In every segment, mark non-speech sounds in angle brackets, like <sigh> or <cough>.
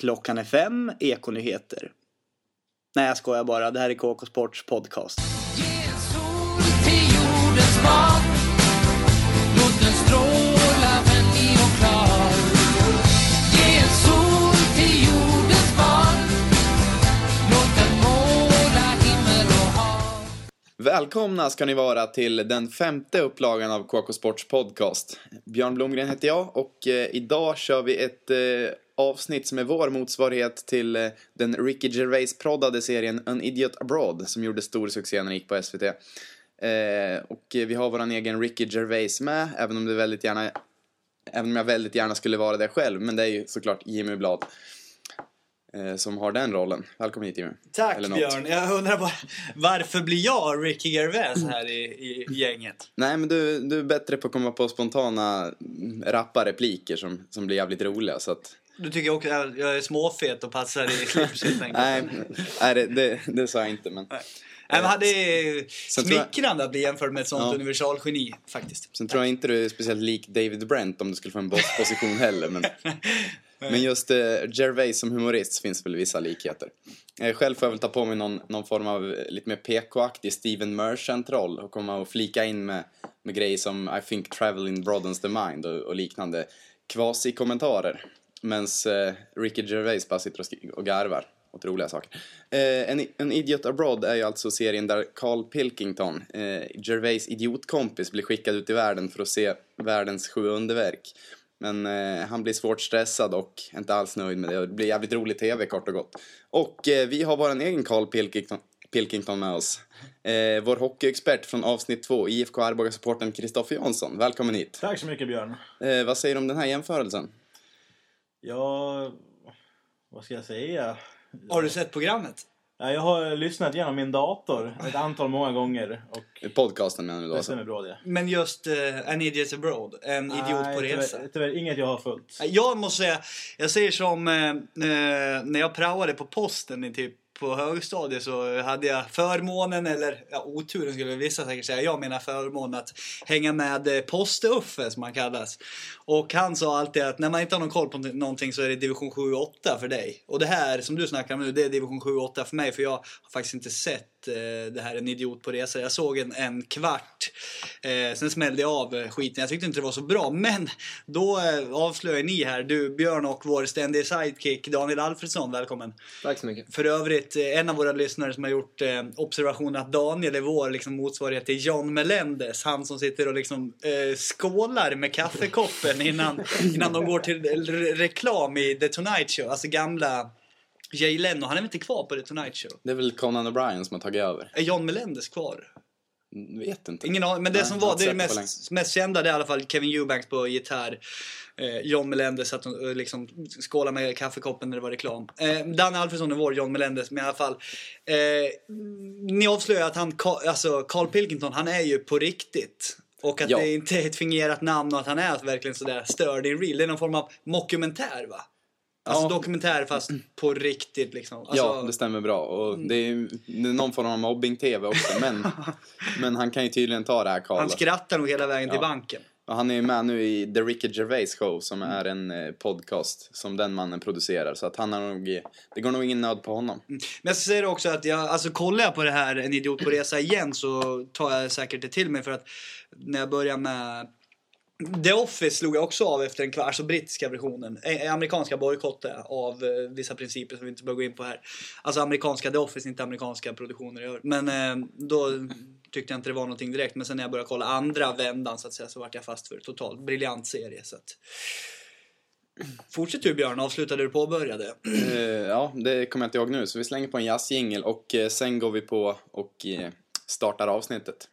Klockan är fem, Ekonyheter. Nej, jag skojar bara. Det här är KK Sports podcast. Välkomna ska ni vara till den femte upplagan av KK Sports podcast. Björn Blomgren heter jag och eh, idag kör vi ett eh, avsnitt som är vår motsvarighet till eh, den Ricky Gervais-proddade serien An Idiot Abroad som gjorde stor succé när den gick på SVT. Eh, och eh, vi har vår egen Ricky Gervais med, även om det väldigt gärna Även om jag väldigt gärna skulle vara det själv, men det är ju såklart Jimmy Blad som har den rollen. Välkommen hit Jimmy. Tack. Björn. Jag undrar bara, varför blir jag Ricky Gervais här i, i gänget? Nej, men du, du är bättre på att komma på spontana rappa repliker som, som blir jävligt roliga. Så att, Du tycker också att jag är småfet och passar i slips helt enkelt? nej, nej det, det, det sa jag inte. Men, Nej, men det är jag- smickrande att bli jämförd med ett sånt Ja. universalgeni faktiskt. sen tror jag inte du är speciellt lik David Brent om du skulle få en bossposition heller. Men, <laughs> men just eh, Gervais som humorist finns väl vissa likheter. Eh, själv får jag väl ta på mig någon, någon form av eh, lite mer PK-aktig Steven Merchant-roll och komma och flika in med, med grejer som I think traveling broadens the mind och, och liknande quasi-kommentarer. Medan eh, Ricky Gervais bara sitter och garvar åt roliga saker. Eh, en, en Idiot Abroad är ju alltså serien där Carl Pilkington, eh, Gervais idiotkompis, blir skickad ut i världen för att se världens sju underverk. Men eh, han blir svårt stressad och inte alls nöjd med det. Det blir jävligt rolig tv kort och gott. Och eh, vi har vår egen Carl Pilkington, Pilkington med oss. Eh, vår hockeyexpert från avsnitt två, IFK Arboga-supporten Kristoffer Jansson. Välkommen hit. Tack så mycket Björn. Eh, vad säger du om den här jämförelsen? Ja, vad ska jag säga? Har du sett programmet? Ja, jag har lyssnat genom min dator ett antal många gånger och Podcasten menar du då det alltså? stämmer bra det. Men just uh, An Idiot Abroad, en idiot på Nej, resa. Tyvärr, tyvärr inget jag har följt. Jag måste säga, jag säger som eh, när jag praoade på posten i typ på högstadiet så hade jag förmånen, eller ja, oturen skulle vissa säkert säga, jag menar förmånen att hänga med eh, Poste Uffe som han kallas. Och han sa alltid att när man inte har någon koll på någonting så är det division 7-8 för dig. Och det här som du snackar om nu, det är division 7-8 för mig för jag har faktiskt inte sett eh, det här En idiot på resa. Jag såg en, en kvart, eh, sen smällde jag av eh, skiten. Jag tyckte inte det var så bra, men då eh, avslöjar ni här, du Björn och vår ständige sidekick Daniel Alfredsson, välkommen. Tack så mycket. För övrigt eh, en av våra lyssnare som har gjort eh, observationen att Daniel är vår liksom, motsvarighet till John Melendez. Han som sitter och liksom skålar med kaffekoppen innan, innan de går till re reklam i The Tonight Show. Alltså gamla Jay Leno. Han är väl inte kvar på The Tonight Show? Det är väl Conan O'Brien som har tagit över? Är John Melendez kvar? Vet inte. Ingen aning, men det Nej, som var, det det mest, mest kända det är i alla fall Kevin Eubanks på gitarr. Eh, John Melendez att de eh, liksom skålar med kaffekoppen när det var reklam. Eh, Danne Alfredsson är vår John Melendez, men i alla fall. Eh, ni avslöjar att han, alltså Carl Pilkington, han är ju på riktigt. Och att Ja. det inte är ett fingerat namn och att han är verkligen sådär störd i real. Det är någon form av mockumentär va? Alltså Ja. dokumentär fast på riktigt liksom. Alltså, Ja, det stämmer bra. Och det, är, det är någon form av mobbing-tv också. Men, <laughs> men han kan ju tydligen ta det här Karl. han skrattar nog hela vägen till Ja. banken. Och han är ju med nu i The Ricky Gervais Show som är en eh, podcast som den mannen producerar. Så att han har nog, det går nog ingen nöd på honom. Men jag ska säga också att jag, alltså kollar jag på det här En idiot på resa igen så tar jag säkert det till mig för att när jag börjar med The Office slog jag också av efter en kvart, alltså brittiska versionen. Eh, eh, amerikanska bojkotter av eh, vissa principer som vi inte behöver gå in på här. Alltså amerikanska The Office, inte amerikanska produktioner. Men då tyckte jag inte det var någonting direkt. Men sen när jag började kolla andra vändan så att säga så vart jag fast för det. totalt. Briljant serie. Så att... Fortsätt du Björn, avsluta det du påbörjade. Ja, det kommer jag inte ihåg nu. Så vi slänger på en jazzjingel och sen går vi på och startar avsnittet.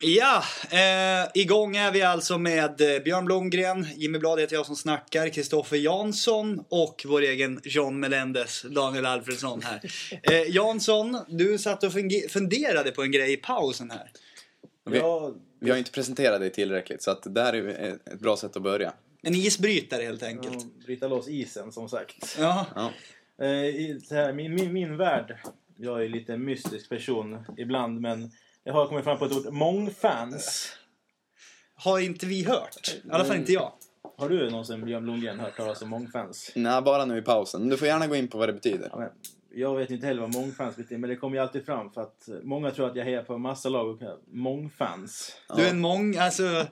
Ja, eh, igång är vi alltså med eh, Björn Blomgren, Jimmy Blad heter jag som snackar, Kristoffer Jansson och vår egen John Melendez, Daniel Alfredsson här. <laughs> Eh, Jansson, du satt och funderade på en grej i pausen här. Vi, vi har inte presenterat dig tillräckligt så att det här är ett bra sätt att börja. En isbrytare helt enkelt. ja, bryta loss isen som sagt. Ja, Ja. Eh, i, så här, min, min, min värld, jag är lite en mystisk person ibland men jag har kommit fram på ett ord, mångfans. har inte vi hört. I alla fall inte jag. Har du någonsin, Björn Blomgren, hört talas om mångfans? Nej, bara nu i pausen. Du får gärna gå in på vad det betyder. Ja, jag vet inte heller vad mångfans betyder, men det kommer ju alltid fram för att många tror att jag hejar på en massa lag och mångfans. Du är en mång, alltså,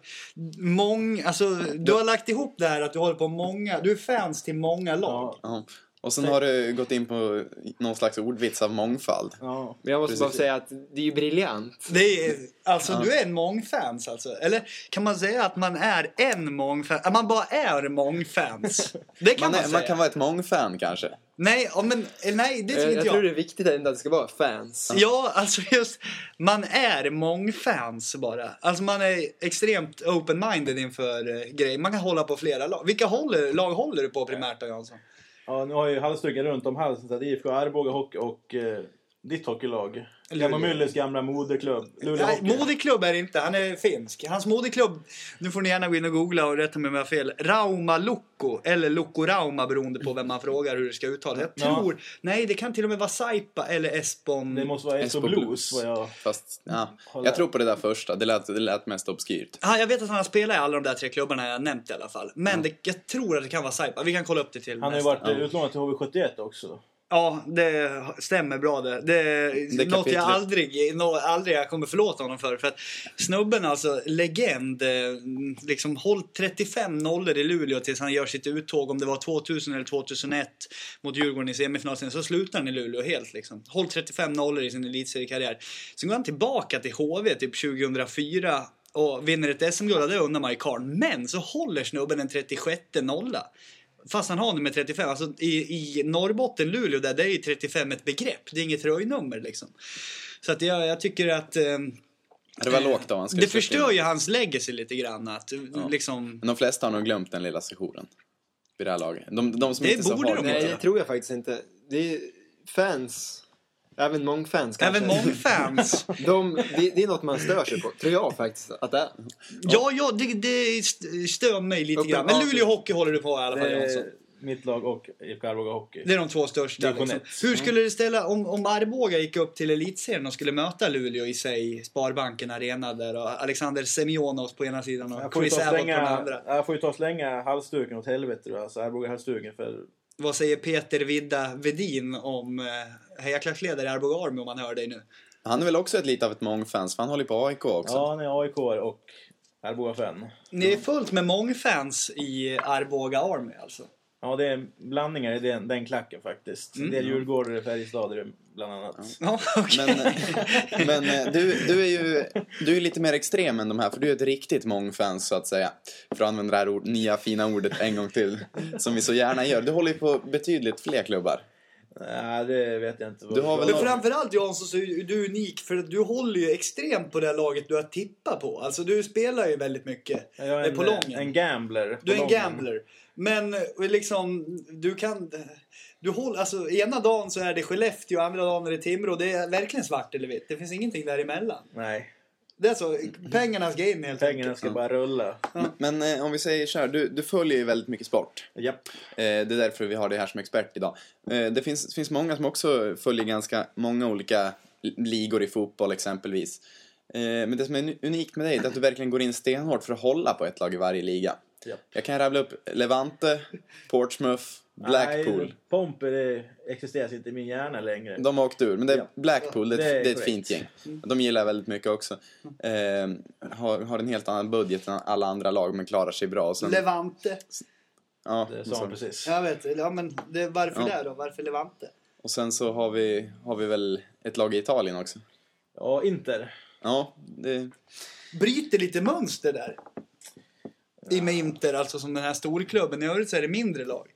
mång, alltså, du har lagt ihop det här att du håller på många, du är fans till många lag. Ja, Ja. Och sen har du gått in på någon slags ordvits av mångfald. ja. Men jag måste bara Precis. säga att det är ju briljant. Det är, alltså Ja. du är en mångfans alltså. Eller kan man säga att man är en mångfans? Att man bara är mångfans? <laughs> Det kan Man, man, är, säga. man kan vara ett mångfan kanske. Nej, men, eh, nej, det Jag, tycker jag inte tror jag. det är viktigt att det ska vara fans. Ja, alltså just, man är mångfans bara. Alltså man är extremt open-minded inför uh, grejer. Man kan hålla på flera lag. Vilka håller, lag håller du på primärt då Jansson? Ja, nu har ju halsduken runt om halsen så att IFK Arboga Hockey och eh, ditt hockeylag. Gamma gamla moderklubb. Nej, moderklubb är det inte, han är finsk. Hans moderklubb, nu får ni gärna gå in och googla och rätta mig om jag har fel. Rauma Lukko, eller Lukko Rauma beroende på vem man frågar hur det ska uttalas. Jag Ja. tror, nej det kan till och med vara Saipa eller Espon. Det måste vara Espo Espo Blues, Blues. vad jag... Fast, ja. Jag tror på det där första. Det lät, det lät mest obskyrt. Ja, jag vet att han har spelat i alla de där tre klubbarna jag nämnt i alla fall. Men det, jag tror att det kan vara Saipa. Vi kan kolla upp det till Han har ju varit eh, utlånad till HV71 också. Ja, det stämmer bra det. Det Det något jag aldrig, nå, aldrig jag kommer förlåta honom för. För att snubben alltså, legend, eh, liksom hållit 35 nollor i Luleå tills han gör sitt uttåg. Om det var 2000 eller 2001 mot Djurgården i semifinalen. Så slutar han i Luleå helt liksom. Hållit 35 nollor i sin elitseriekarriär. Sen går han tillbaka till HV typ 2004 och vinner ett SM-guld. Det undrar man ju karln. Men så håller snubben en 36 nolla. Fast han har nummer 35. Alltså i, i Norrbotten, Luleå, där, där är ju 35 ett begrepp. Det är inget tröjnummer liksom. Så att jag, jag tycker att... Eh, Det var lågt av hans det förstör ju hans legacy lite grann. Att, liksom, Men de flesta har nog glömt den lilla sessionen. Vid det här laget. De, de som Det inte så borde har de Nej, inte. det tror jag faktiskt inte. Det är fans. Även mångfans kanske. även mångfans. <laughs> De, det, det är något man stör sig på. Tror jag faktiskt att det är. ja, ja, det, det st- stör mig lite Uppe- grann. Men Luleå Hockey håller du på i alla fall, Det Jansson. mitt lag och IFK Arboga Hockey. Det är de två största. Liksom. Hur skulle det ställa om, om Arboga gick upp till elitserien och skulle möta Luleå i sig, Sparbanken Arena där och Alexander Semyonovs på ena sidan och Jag får, ju Chris Abbott på den andra. jag får ju ta och slänga halsduken åt helvete då, alltså Arboga-halsduken för Vad säger Peter Vidda Vedin om eh, i Arboga Army om man hör dig nu? Han är väl också ett lite av ett mångfans, för han håller på AIK också. Ja, han är aik och Arboga-fan. Ni är fullt med mångfans i Arboga Army alltså. Ja, det är blandningar i den, den klacken faktiskt. Mm. Det är Djurgårdar, Färjestad bland annat. Ja, <laughs> okej. Men, men eh, du, du är ju du är lite mer extrem än de här, för du är ett riktigt mångfans så att säga. För att använda det här ord, nya fina ordet en gång till, som vi så gärna gör. Du håller ju på betydligt fler klubbar. Nej, det vet jag inte. Du har väl Men någon- framförallt Jansson så är du unik för att du håller ju extremt på det här laget du har tippat på. Alltså du spelar ju väldigt mycket Jag är eh, en, på lången. en gambler. Du är en gambler. Men eh, liksom, du kan... Du håller, alltså ena dagen så är det Skellefteå, andra dagen är det Timrå. Det är verkligen svart eller vitt. Det finns ingenting däremellan. Nej, Det är så, pengarnas game helt pengarna enkelt. ska bara rulla. Men eh, om vi säger så här, du, du följer ju väldigt mycket sport. Japp. Eh, det är därför vi har dig här som expert idag. Eh, det finns, finns många som också följer ganska många olika li- ligor i fotboll exempelvis. Eh, men det som är uni- unikt med dig är att du verkligen går in stenhårt för att hålla på ett lag i varje liga. Japp. Jag kan rabbla upp Levante, Portsmouth, Blackpool. Nej, Pomper det existerar inte i min hjärna längre. De har åkt ur, men det är. Blackpool, det är, Det är det är ett fint gäng. De gillar jag väldigt mycket också. Eh, har, har en helt annan budget än alla andra lag, men klarar sig bra. Och sen, Levante. ja, Det sa han precis. Jag vet, ja men det, varför Ja. det då? Varför Levante? och sen så har vi, har vi väl ett lag i Italien också. Ja, Inter. Ja, det, Bryter lite mönster där. I med Inter, alltså som den här storklubben. I övrigt så är det mindre lag.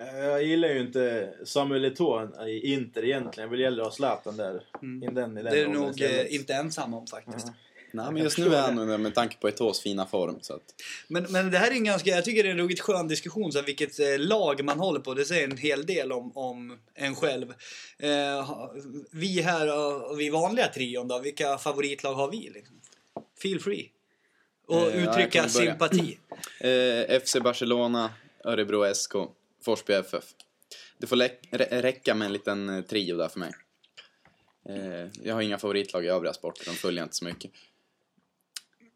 Eh, Jag gillar ju inte Samuel Eto'o i Inter egentligen. Jag vill hellre ha Zlatan där. In den, i den Mm. Det är rollen nog istället. eh, inte ensam om faktiskt. nej, kan men just nu är han med, med tanke på Eto'os fina form. Så att, Men, men det här är en ganska, jag tycker det är en ruggigt skön diskussion, så vilket eh, lag man håller på. Det säger en hel del om, om en själv. Eh, vi här, och vi vanliga trion då, vilka favoritlag har vi? Liksom? Feel free. Och Eh, ja, uttrycka börja. sympati. <clears throat> eh, FC Barcelona, Örebro SK, Forsby FF. Det får räcka med en liten eh, trio där för mig. Jag har inga favoritlag i övriga sporter, de följer jag inte så mycket.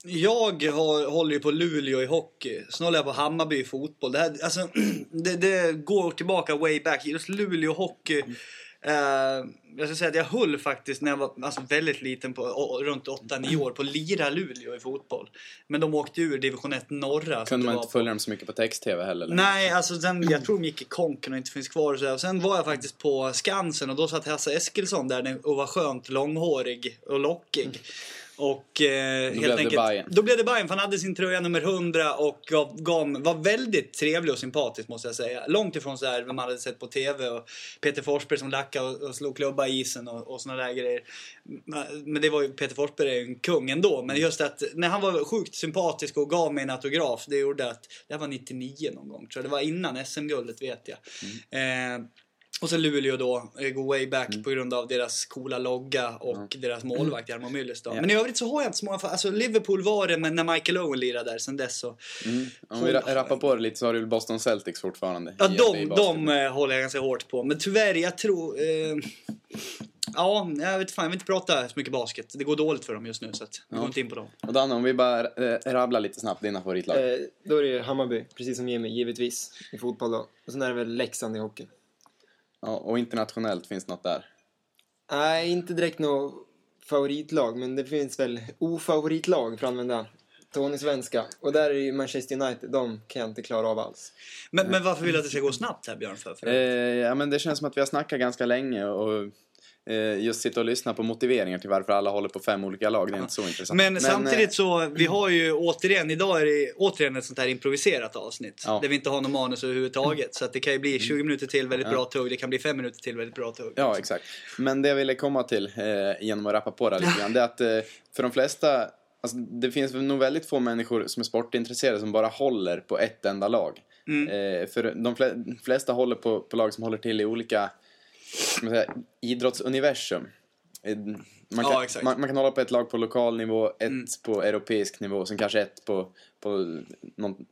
Jag har, håller ju på Luleå i hockey. Sen håller jag på Hammarby i fotboll. Det, här, alltså, <clears throat> det, det går tillbaka way back. Just Luleå hockey. Eh, jag ska säga att jag höll faktiskt när jag var alltså, väldigt liten, på, å- runt 8-9 år, på Lira Luleå i fotboll. Men de åkte ur division 1 norra. Kunde man inte följa dem så mycket på text-tv heller? Nej, alltså sen, jag tror de gick i konken och inte finns kvar. Och så här. Sen var jag faktiskt på Skansen och då satt Hasse Eskilsson där och var skönt långhårig och lockig. Och eh, helt blev det enkelt, Bayern. Då blev det Bayern för han hade sin tröja nummer 100 och gav, gav, var väldigt trevlig och sympatisk måste jag säga. Långt ifrån så här man hade sett på TV och Peter Forsberg som lackade och, och slog klubba i isen och, och såna där grejer. Men det var ju, Peter Forsberg är ju en kung ändå. Men just att när han var sjukt sympatisk och gav mig en autograf, det gjorde att, det här var 99 någon gång tror jag, det var innan SM-guldet vet jag. Eh, och så Luleå då, eh, go way back på grund av deras coola logga och deras målvakt Jarmo Myllys då. Ja. Men i övrigt så har jag inte så många, alltså Liverpool var det men när Michael Owen lirade där sen dess så. Om vi ra- rappar på det lite så har du väl Boston Celtics fortfarande? Ja, de, de eh, håller jag ganska hårt på. Men tyvärr, jag tror... Eh, ja, jag vet fan, jag vill inte prata så mycket basket. Det går dåligt för dem just nu så att vi går inte in på dem. Och Danne, om vi bara eh, rabblar lite snabbt dina favoritlag. Eh, då är det Hammarby, precis som Jimmy, givetvis. I fotboll då. Och sen är det väl Leksand i hockey. Ja, och internationellt finns något där. Nej, inte direkt något favoritlag, men det finns väl ofavoritlag för att använda Tony Svenska. Och där är ju Manchester United, de kan jag inte klara av alls. Men, men varför vill du att det ska gå snabbt här Björn? För? för? Eh, ja, men det känns som att vi har snackat ganska länge och just sitta och lyssna på motiveringar till varför alla håller på fem olika lag, det är inte så intressant. Men, samtidigt eh, så, vi har ju återigen, idag är det återigen ett sånt här improviserat avsnitt. Ja. Mm. Där vi inte har någon manus överhuvudtaget. Så att det kan ju bli 20 minuter till väldigt bra tugg, det kan bli 5 minuter till väldigt bra tugg. Ja, exakt. Men det jag ville komma till eh, genom att rappa på det här lite grann, det är att eh, för de flesta, alltså, det finns nog väldigt få människor som är sportintresserade som bara håller på ett enda lag. Mm. Eh, för de fle- flesta håller på, på lag som håller till i olika säga, idrottsuniversum. Eh, Man kan, Ja, man, man kan hålla på ett lag på lokal nivå, ett Mm. på europeisk nivå, sen kanske ett på, på någon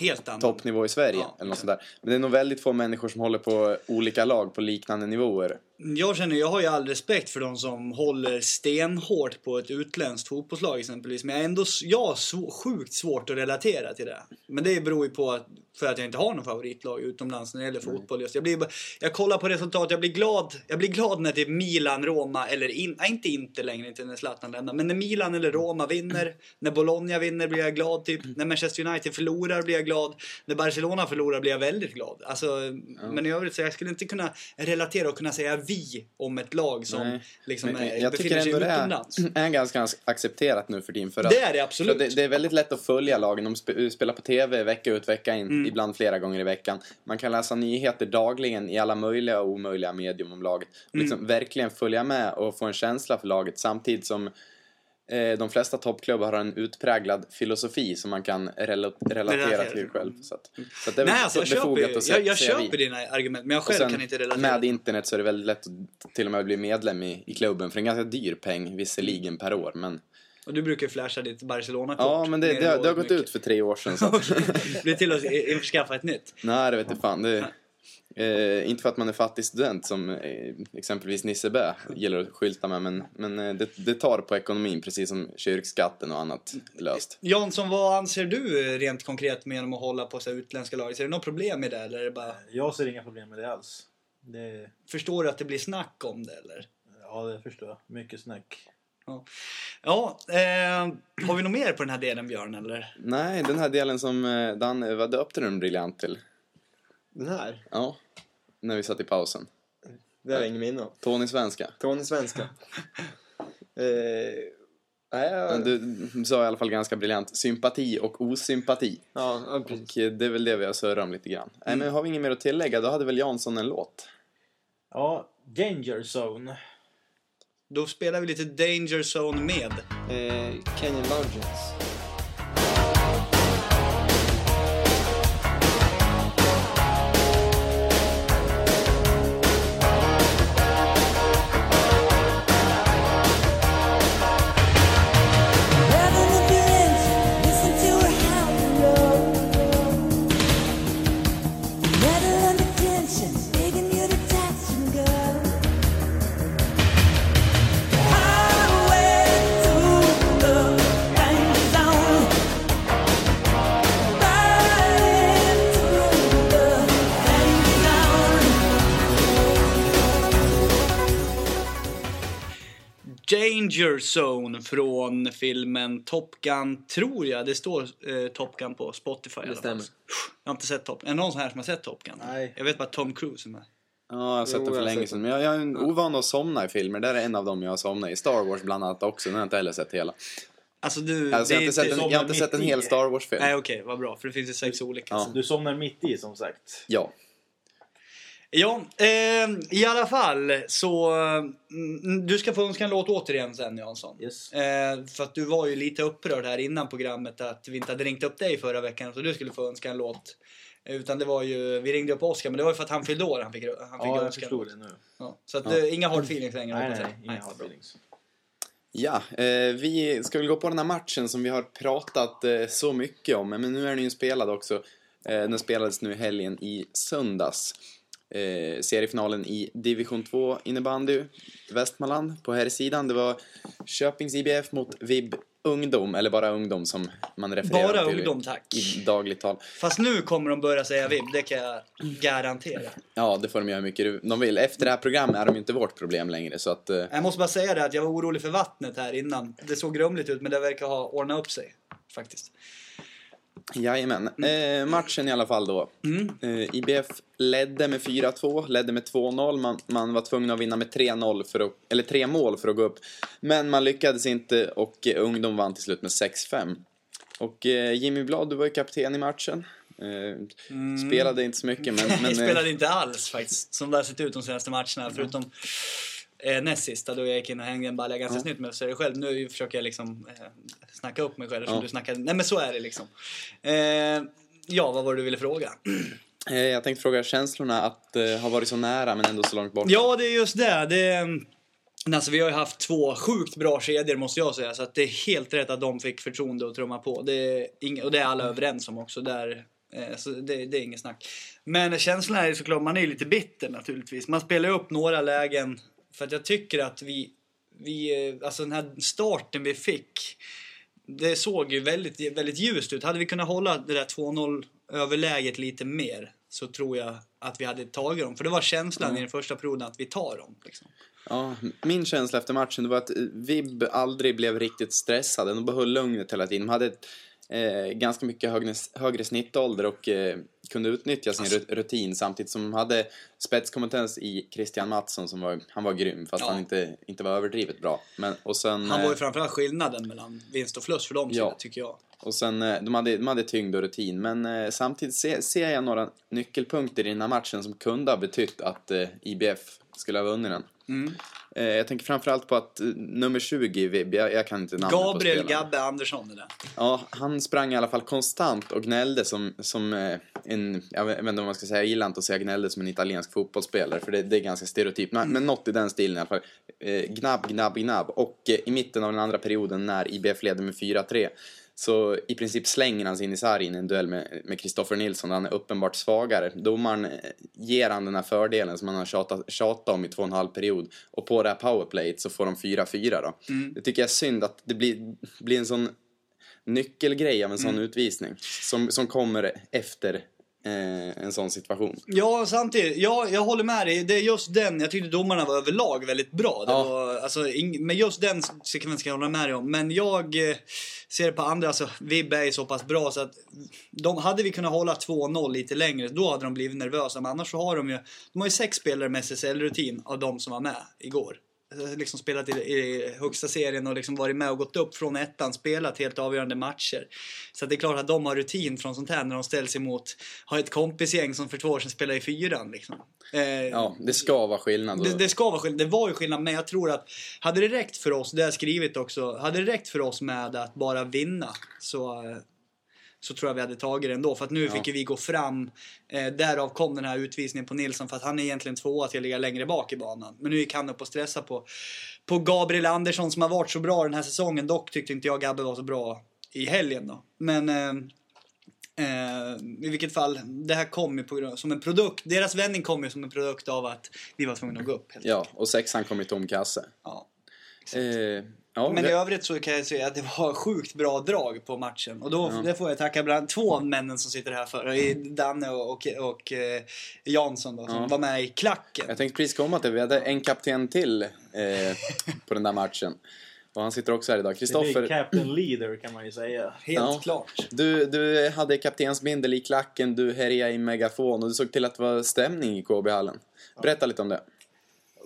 Helt annat. toppnivå i Sverige. Ja, eller något sånt där. Men det är nog väldigt få människor som håller på olika lag på liknande nivåer. Jag känner, jag har ju all respekt för de som håller stenhårt på ett utländskt fotbollslag exempelvis. Men jag ändå jag har så, sjukt svårt att relatera till det. Men det beror ju på att, för att jag inte har någon favoritlag utomlands när det gäller fotboll. Just. Jag, blir, jag kollar på resultat, jag blir glad. Jag blir glad när det är Milan, Roma eller in, nej, inte inte längre, inte när Zlatan lämnar. Men när Milan eller Roma vinner, när Bologna vinner blir jag glad. Typ. När Manchester United förlorar blir jag glad. När Barcelona förlorar blir jag väldigt glad. Alltså, Men i övrigt så jag skulle inte kunna relatera och kunna säga vi om ett lag som Nej. liksom Men är, jag befinner sig ändå det utomlands. är, är ganska accepterat nu för tiden. För att, Det är det absolut. det, det är väldigt lätt att följa lagen. De spe- spelar på TV vecka ut vecka in, Mm. ibland flera gånger i veckan. Man kan läsa nyheter dagligen i alla möjliga och omöjliga medium om laget. Och Mm. liksom verkligen följa med och få en känsla för laget samtidigt som eh, de flesta toppklubbar har en utpräglad filosofi som man kan rela- relatera till själv. Så, att, så att det är Nej, alltså, jag befogat köper, att se, jag, jag säga köper vi. dina argument men jag själv sen kan inte relatera. med internet så är det väldigt lätt att till och med bli medlem i, i klubben för en ganska dyr peng visserligen per år. Men, Och du brukar ju flasha ditt Barcelona-kort. ja, men det, det, det har gått mycket. ut för tre år sedan. Så Blir <laughs> till att införskaffa ett nytt. nej, det vet jag fan. Det, eh, inte för att man är fattig student som eh, exempelvis Nisse Bä gillar att skylta med men, men eh, det, det tar på ekonomin precis som kyrkskatten och annat löst. Jansson, vad anser du eh, rent konkret med att hålla på så utländska lag? Ser du något problem med det eller är det bara, Jag ser inga problem med det alls. Det, förstår du att det blir snack om det eller? ja, det förstår jag. Mycket snack. Ja, ja eh, har vi något mer på den här delen Björn eller? Nej, den här delen som eh, Dan, vad döpte du den briljant till? Den här, Ja, när vi satt i pausen. det har jag ingen minne av. Tony Svenska. Tony Svenska. <laughs> eh, nej, Du sa i alla fall ganska briljant sympati och osympati. ja, ja, precis. Och eh, det är väl det vi har surrat om lite grann. Nej, men har vi inget mer att tillägga, då hade väl Jansson en låt. Ja, Danger Zone. Då spelar vi lite Danger Zone med. Eh, Kenyon Loggins. Danger Zone från filmen Top Gun, tror jag. Det står eh, Top Gun på Spotify i alla fall. stämmer. Jag har inte sett Top Är det någon sån här som har sett Top Gun? Nej. Jag vet bara Tom Cruise är med. Ja, jag har sett Jo, den för länge sedan. Men jag, jag är en ovan att somna i filmer. Det är en av dem jag har somnat i. Star Wars bland annat också. Den har jag inte heller sett hela. Alltså du, Alltså, jag, har det inte sett en, jag har inte sett en hel Star Wars-film. Nej okej, vad bra. För det finns ju sex olika. Ja. Du somnar mitt i som sagt. Ja. Ja, eh, i alla fall så... Mm, du ska få önska en låt återigen sen Jansson. Yes. Eh, för att du var ju lite upprörd här innan programmet att vi inte hade ringt upp dig förra veckan så du skulle få önska en låt. Utan det var ju, vi ringde upp Oskar men det var ju för att han fyllde år han fick, han fick Ja, jag önska en förstod låt. det nu. Ja, så att, Ja. eh, inga hard feelings längre Nej, nej, jag. inga hard feelings. Ja, eh, vi ska väl gå på den här matchen som vi har pratat eh, så mycket om. Men nu är den ju spelad också. Eh, den spelades nu i helgen i söndags. Eh, seriefinalen i division 2 innebandy, Västmanland på här sidan. Det var Köpings IBF mot VIB Ungdom, eller bara Ungdom som man refererar Bara till ungdom tack. i dagligt tal. Fast nu kommer de börja säga vib, det kan jag garantera. Ja, det får de göra mycket de vill. Efter det här programmet är de inte vårt problem längre, så att... Eh, Jag måste bara säga det att jag var orolig för vattnet här innan. Det såg grumligt ut men det verkar ha ordnat upp sig. Faktiskt. Jajamän. Eh, matchen i alla fall då. Mm. Eh, IBF ledde med 4-2, ledde med 2-0. Man, man var tvungen att vinna med 3-0 för att, eller tre mål för att gå upp. Men man lyckades inte och eh, ungdom vann till slut med 6-5. Och eh, Jimmy Blad, du var ju kapten i matchen. Eh, Spelade inte så mycket men... <laughs> men eh, spelade inte alls faktiskt, som det har sett ut de senaste matcherna. Förutom eh, näst sista då jag gick in och hängde en balle ganska snyggt med sig själv. Nu försöker jag liksom eh, snacka upp mig själv som Ja. du snackade. Nej men så är det liksom. Eh, ja, vad var det du ville fråga? <clears throat> eh, jag tänkte fråga känslorna att eh, ha varit så nära men ändå så långt bort. Ja, det är just det. det är, alltså, vi har ju haft två sjukt bra kedjor måste jag säga. Så att det är helt rätt att de fick förtroende att trumma på. Det är ing- och det är alla överens om också. Där, eh, så det, det är inget snack. Men känslan är såklart, man är lite bitter naturligtvis. Man spelar upp några lägen. För att jag tycker att vi, vi eh, alltså den här starten vi fick. Det såg ju väldigt, väldigt ljust ut. Hade vi kunnat hålla det där 2-0 överläget lite mer så tror jag att vi hade tagit dem. För det var känslan i den första perioden att vi tar dem. Liksom. Ja, min känsla efter matchen det var att eh, Vib aldrig blev riktigt stressade. De behöll lugnet hela tiden. De hade ett, eh, ganska mycket högre, högre snittålder och eh, kunde utnyttja sin ru- rutin samtidigt som de hade spetskompetens i Christian Mattsson som var, han var grym fast Ja. han inte, inte var överdrivet bra. Men, och sen, Han var ju eh, framförallt skillnaden mellan vinst och förlust för dem Ja. tycker jag. Och sen eh, de, hade, de hade tyngd och rutin men eh, samtidigt se, ser jag några nyckelpunkter i den här matchen som kunde ha betytt att eh, IBF skulle ha vunnit den. Mm. Jag tänker framförallt på att nummer 20 i Vib, jag, jag kan inte namnet Gabriel. Gabbe Andersson är det. Ja, han sprang i alla fall konstant och gnällde som, som en, jag vet inte vad man ska säga, jag gillar inte att säga gnällde som en italiensk fotbollsspelare för det, det är ganska stereotypt, men, men något i den stilen i alla fall. Gnabb, gnabb, gnabb. Och i mitten av den andra perioden när IBF leder med 4-3 så i princip slänger han sig in i en duell med Kristoffer Nilsson. Han är uppenbart svagare. Domaren eh, ger han den här fördelen som han har tjatat, tjatat om i två och en halv period. Och på det här powerplayet så får de 4-4 då. Det tycker jag är synd att det blir, blir en sån nyckelgrej av en sån utvisning. Som, som kommer efter eh, en sån situation. Ja, samtidigt. Ja, jag håller med dig. Det är just den. Jag tyckte domarna var överlag väldigt bra. Det Ja. var, alltså, ing, men just den sekvensen kan jag hålla med dig om. Men jag eh, ser det på andra. Alltså, Vibbe är så pass bra så att de, hade vi kunnat hålla 2-0 lite längre, då hade de blivit nervösa. Men annars så har de ju, de har ju sex spelare med SSL-rutin av de som var med igår. Liksom spelat i, i högsta serien och liksom varit med och gått upp från ettan, spelat helt avgörande matcher. Så det är klart att de har rutin från sånt här när de ställs emot, har ett kompisgäng som för två år sedan spelade i fyran. Liksom. Eh, Ja, det ska vara skillnad. det, det ska vara skillnad. Det var ju skillnad, men jag tror att hade det räckt för oss, det har jag skrivit också, hade det räckt för oss med att bara vinna så, eh, så tror jag vi hade tagit det ändå. För att nu fick ju vi gå fram, eh, därav kom den här utvisningen på Nilsson för att han är egentligen tvåa till att ligga längre bak i banan. Men nu gick han upp och stressade på, på Gabriel Andersson som har varit så bra den här säsongen. Dock tyckte inte jag Gabbe var så bra i helgen då. Men eh, Eh, I vilket fall, det här kom ju på, som en produkt. Deras vändning kom ju som en produkt av att vi var tvungna att gå upp. Helt Ja, och sexan kom i tom kasse. Ja. Ja, Men i vi- övrigt så kan jag säga att det var sjukt bra drag på matchen. Och då det får jag tacka bland två av männen som sitter här för. I Danne och, och, och eh, Jansson då, som Ja. var med i klacken. Jag tänkte precis komma till Vi hade en kapten till eh, på den där matchen. Och han sitter också här idag. Det Kristoffer, Captain Leader kan man ju säga. Helt Ja. klart. du, du hade kaptensbindel i klacken, du härjade i megafon och du såg till att det var stämning i KB-hallen. Berätta lite om det.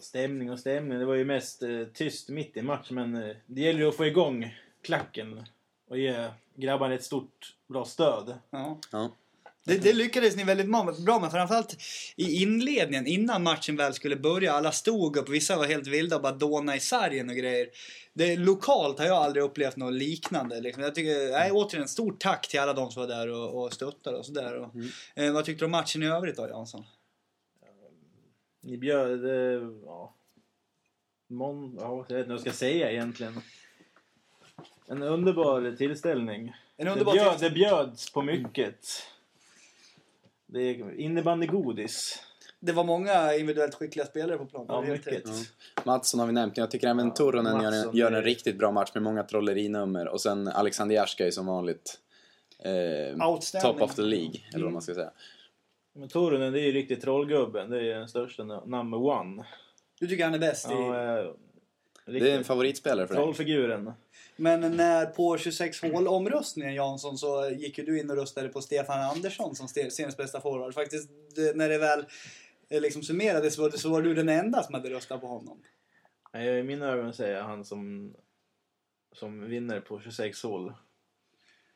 Stämning och stämning. Det var ju mest eh, tyst mitt i matchen men eh, det gäller ju att få igång klacken och ge grabbarna ett stort bra stöd. Ja. Ja. Det, det lyckades ni väldigt bra bra med, framförallt i inledningen innan matchen väl skulle börja. Alla stod upp, vissa var helt vilda och bara dåna i sargen och grejer. Det, lokalt har jag aldrig upplevt något liknande. Liksom. Jag tycker, nej, återigen, stort tack till alla de som var där och, och stöttade och sådär. Och, eh, vad tyckte du om matchen i övrigt då, Jansson? Ni bjöd... Eh, ja, mån, ja, jag vet inte vad jag ska säga egentligen. En underbar tillställning. En underbar det, bjöd, tillställning. det bjöds på mycket. Det är innebandygodis. Det var många individuellt skickliga spelare på planen. Ja, mycket. rätt. Matsson har vi nämnt, jag tycker även Ja, Turunen gör, en, gör en riktigt bra match med många trollerinummer. Och sen Alexander Jerska är som vanligt eh, top of the League, eller vad man ska säga. Men Torunen det är ju riktigt trollgubben. Det är den största nu- number one. Du tycker han är bäst i... Ja, eh, Det är en favoritspelare för dig. Trollfiguren. Men när på 26 hål omröstningen Jansson så gick ju du in och röstade på Stefan Andersson som seriens bästa forward. Faktiskt när det väl eh, liksom summerades så var, så var du den enda som hade röstat på honom. Nej, I mina ögon säger jag han som, som vinner på 26 hål.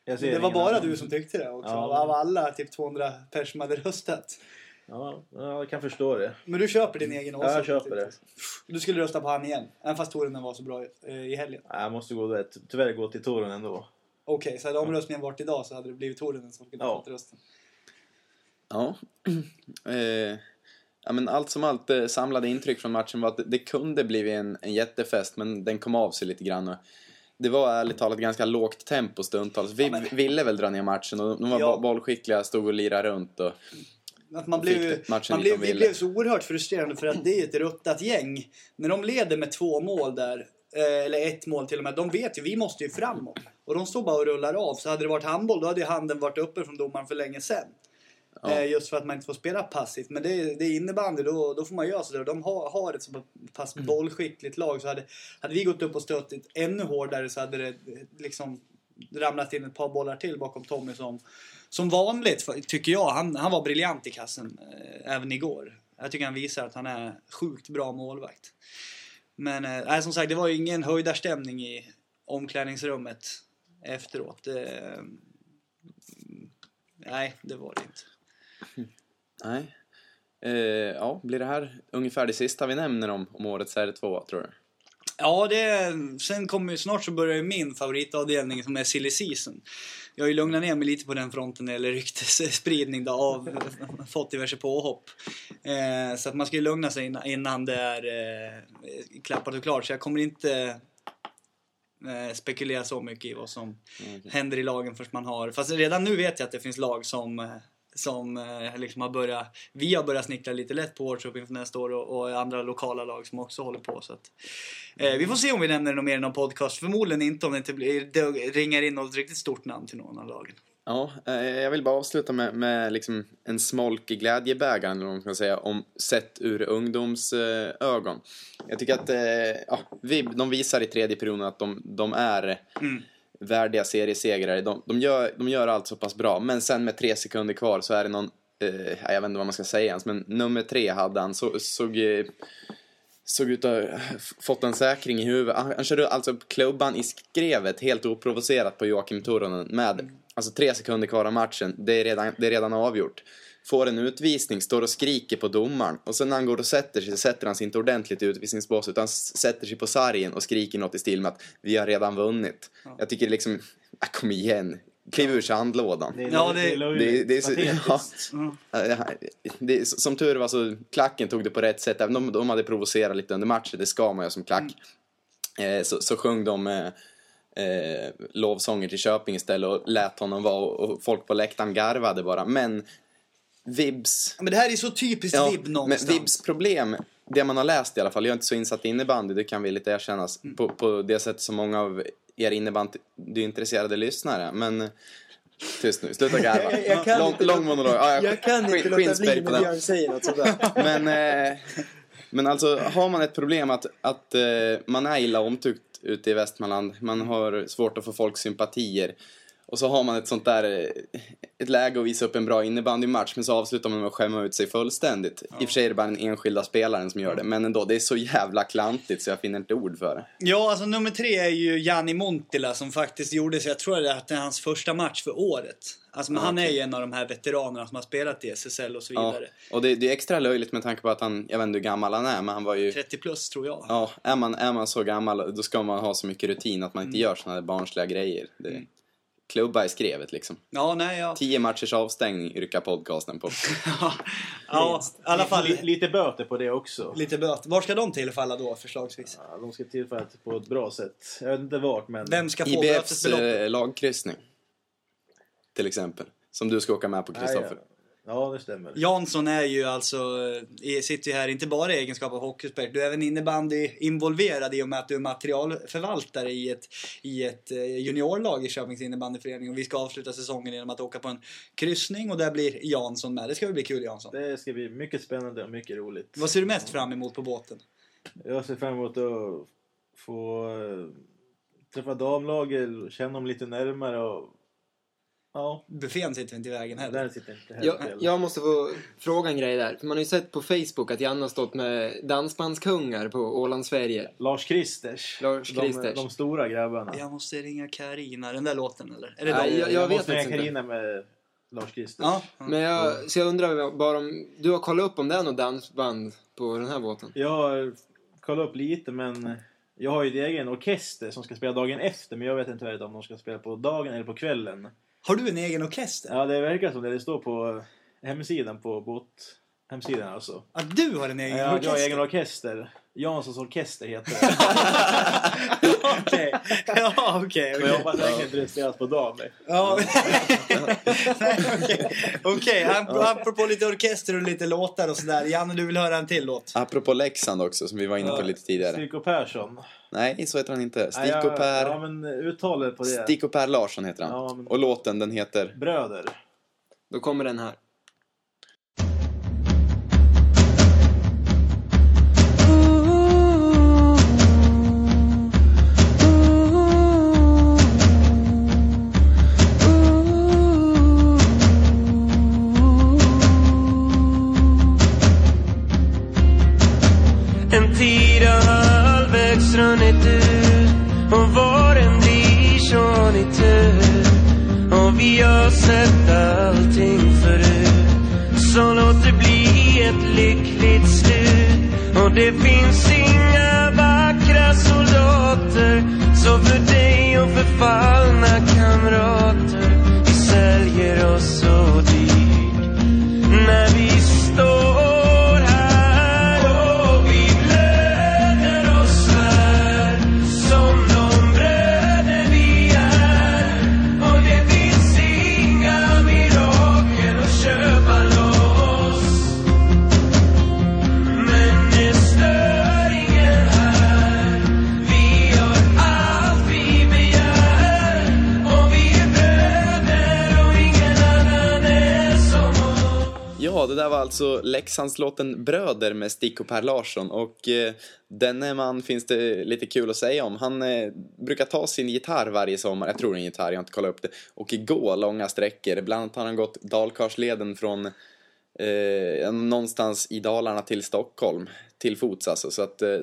Jag ser Det var bara annan. du som tyckte det också. Ja. Av alla typ 200 personer som hade röstat. Ja, ja, jag kan förstå det. Men du köper din egen åsikt. Ja, jag köper det. Du skulle rösta på han igen. Även fast Torinen var så bra eh, i helgen. Nej, Jag måste gå, tyvärr gå till Torun ändå. Okej, så hade omröstningen varit idag så hade det blivit Torinen som skulle Ja. fått rösten. Ja. <clears throat> Eh, ja men allt som allt, eh, samlade intryck från matchen var att det, det kunde blivit en, en jättefest, men den kom av sig lite grann. Och det var ärligt talat ganska lågt tempo stundtals. Vi Ja, men- ville väl dra ner matchen och de var Ja. bo- bollskickliga, stod och lirade runt. Och, Att man blev, man blev, vi blev så oerhört frustrerande för att det är ett ruttat gäng. När de leder med två mål där, eh, eller ett mål till och med, de vet ju, vi måste ju framåt. Och de står bara och rullar av. Så hade det varit handboll, då hade ju handen varit uppe från domaren för länge sedan. Ja. Eh, just för att man inte får spela passivt. Men det, är- det är innebandy, då, då får man göra sådär. De har, har ett så pass Mm. bollskickligt lag. Så hade, hade vi gått upp och stött ännu hårdare så hade det eh, liksom ramlat in ett par bollar till bakom Tommy som, som vanligt, tycker jag. Han, han var briljant i kassen eh, även igår. Jag tycker han visar att han är sjukt bra målvakt. Men eh, som sagt, det var ju ingen höjdarstämning i omklädningsrummet efteråt. Eh, nej, det var det inte. Nej. Eh, ja, blir det här ungefär det sista vi nämner om, om årets serie 2, tror du? Ja, det, sen kommer ju snart så börjar ju min favoritavdelning som är silly season. Jag har ju lugnat ner mig lite på den fronten eller ryktesspridning då, av <laughs> fått diverse påhopp. Eh, så att man ska ju lugna sig innan, innan det är eh, klappat och klart. Så jag kommer inte eh, spekulera så mycket i vad som händer i lagen först man har... Fast redan nu vet jag att det finns lag som eh, som eh, liksom har börjat, vi har börjat snickra lite lätt på Cup inför nästa år och, och andra lokala lag som också håller på. Så att, eh, vi får se om vi nämner något mer i någon podcast. Förmodligen inte om det inte blir, det ringar in något riktigt stort namn till någon av lagen. Ja, eh, jag vill bara avsluta med, med liksom en smolk i glädjebägaren, eller man ska säga, om sett ur ungdomsögon. Jag tycker att eh, ja, vi, de visar i tredje perioden att de, de är Mm. Värdiga seriesegrare. De, de, gör, de gör allt så pass bra, men sen med tre sekunder kvar så är det någon, eh, jag vet inte vad man ska säga ens, men nummer tre hade han, så, såg, eh, såg ut att ha fått en säkring i huvudet. Han, han körde alltså klubban i skrevet helt oprovocerat på Joakim Turunen med alltså tre sekunder kvar av matchen. Det är redan, det är redan avgjort. Får en utvisning, står och skriker på domaren och sen när han går och sätter sig så sätter han sig inte ordentligt i utvisningsbåset utan sätter sig på sargen och skriker något i stil med att vi har redan vunnit. Jag tycker liksom, ah, kom igen, kliv ur sandlådan. Ja, det- det. Det, är så, <laughs> ja, det, är- som tur var så klacken tog det på rätt sätt. Även om de hade provocerat lite under matchen, det ska man ju som klack. Eh, så, så sjöng de eh, eh, lovsånger till Köping istället och lät honom vara och, och folk på läktaren garvade bara. Men Vibs... Men det här är så typiskt Ja, men någonstans. Vibs problem, det man har läst i alla fall, jag är inte så insatt i innebandy, det kan vi lite erkännas, Mm. på, på det sätt som många av er innebandy-intresserade lyssnare. Men tyst nu, sluta garva. Jag- <laughs> jag kan lång, inte lång monolog. Ja, Jag kan skinn- inte låta bli när. Björn säger något sådär. <laughs> Men, eh, Men alltså, har man ett problem att, att eh, man är illa omtyckt ute i Västmanland, man har svårt att få folks sympatier och så har man ett sånt där, eh, ett läge att visa upp en bra innebandymatch men så avslutar man med att skämma ut sig fullständigt. I och för sig är det bara den enskilda spelaren som gör det, men ändå, det är så jävla klantigt så jag finner inte ord för det. Ja, alltså nummer tre är ju Jani Montila som faktiskt gjorde så jag tror att det är hans första match för året. Alltså, men Ja, han är okej. ju en av de här veteranerna som har spelat i SSL och så Ja, vidare. och det, det är extra löjligt med tanke på att han, jag vet inte hur gammal han är, men han var ju 30 plus tror jag. Ja, är man, är man så gammal då ska man ha så mycket rutin att man inte gör såna där barnsliga grejer. Det, Klubba i skrevet liksom. Ja, nej, ja. Tio matchers avstängning yrkar podcasten på. ja, i alla fall Lite, lite böter på det också. lite böter. Var ska de tillfalla då förslagsvis? Ja, de ska tillföra det på ett bra sätt. Jag vet inte vart men... Vem ska få IBFs bötesbeloppet? eh, lagkryssning. Till exempel. Som du ska åka med på Kristoffer. ja. Ja, det stämmer. Jansson är ju alltså, eh, sitter ju här inte bara i egenskap av hockeyspelare, du är även innebandy involverad i och med att du är materialförvaltare i ett, i ett eh, juniorlag i Köpings innebandyförening och vi ska avsluta säsongen genom att åka på en kryssning och där blir Jansson med. Det ska bli kul Jansson. Det ska bli mycket spännande och mycket roligt. Vad ser du mest fram emot på båten? Jag ser fram emot att få eh, träffa damlaget, känna dem lite närmare och... Ja, Buffén sitter inte i vägen heller. där sitter inte Jag, jag måste få fråga en grej där. För man har ju sett på Facebook att Janne har stått med dansbandskungar på Åland Sverige. Lars Kristers. Lars de, Kristers. de stora grabbarna. Jag måste ringa Karina, den där låten eller? Är det Nej, de? jag- jag vet måste ringa. Carina med Lars Kristers. Ja. Men jag, så jag undrar bara om du har kollat upp om det är något dansband på den här båten? Jag har kollat upp lite men jag har ju en egen orkester som ska spela dagen efter men jag vet inte om de ska spela på dagen eller på kvällen. Har du en egen orkester? Ja, det verkar som det. Det står på hemsidan på båt... Hemsidan alltså. Att du har en egen Ja, jag orkester? har egen orkester. Janssons orkester heter det. <laughs> Okej, ja okej. Men okej. jag hoppas verkligen inte det spelas på damer. Ja, <laughs> okej. Okej, ap- apropå lite orkester och lite låtar och sådär. Janne, du vill höra en till låt? Apropå Leksand också, som vi var inne på lite tidigare. Stryko Persson. Nej, så heter han inte. Stiko Per... Ja, men uttalet på det. Stiko Per Larsson heter han. Ja, men- Och låten den heter... Bröder. Då kommer den här. Vi har sett allting förut. Så låt det bli ett lyckligt slut. Och det finns inga vackra soldater. Så för dig och förfallna kamrater. Vi säljer oss så dyrt. När vi står Ja, det där var alltså Leksandslåten Bröder med Stiko Per Larsson och eh, denne man finns det lite kul att säga om. Han eh, brukar ta sin gitarr varje sommar, jag tror det är en gitarr, jag har inte kollat upp det, och gå långa sträckor. Bland annat har han gått Dalkarsleden från eh, någonstans i Dalarna till Stockholm, till fots alltså. Så att eh,